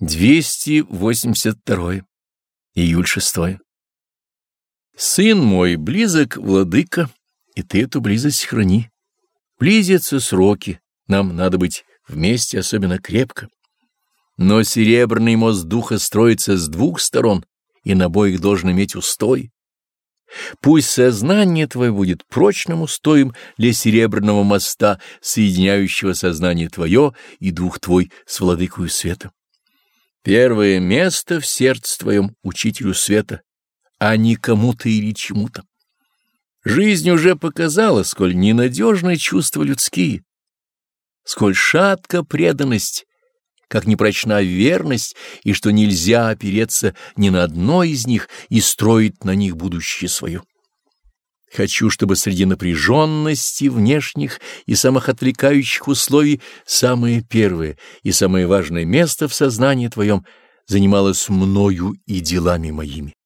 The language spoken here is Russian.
282. Июль 6. Сын мой, близок, владыка, и ты эту близость храни. Близятся сроки, нам надо быть вместе особенно крепко. Но серебряный мост духа строится с двух сторон, и на обоих должен иметь устой. Пусть сознание твое будет прочным устоем для серебряного моста, соединяющего сознание твое и дух твой с владыкою света. Первое место в сердце твоем учителю света, а не кому-то или чему-то. Жизнь уже показала, сколь ненадежны чувства людские, сколь шатка преданность, как непрочна верность, и что нельзя опереться ни на одно из них и строить на них будущее свое. Хочу, чтобы среди напряженности внешних и самых отвлекающих условий самое первое и самое важное место в сознании твоем занималось мною и делами моими.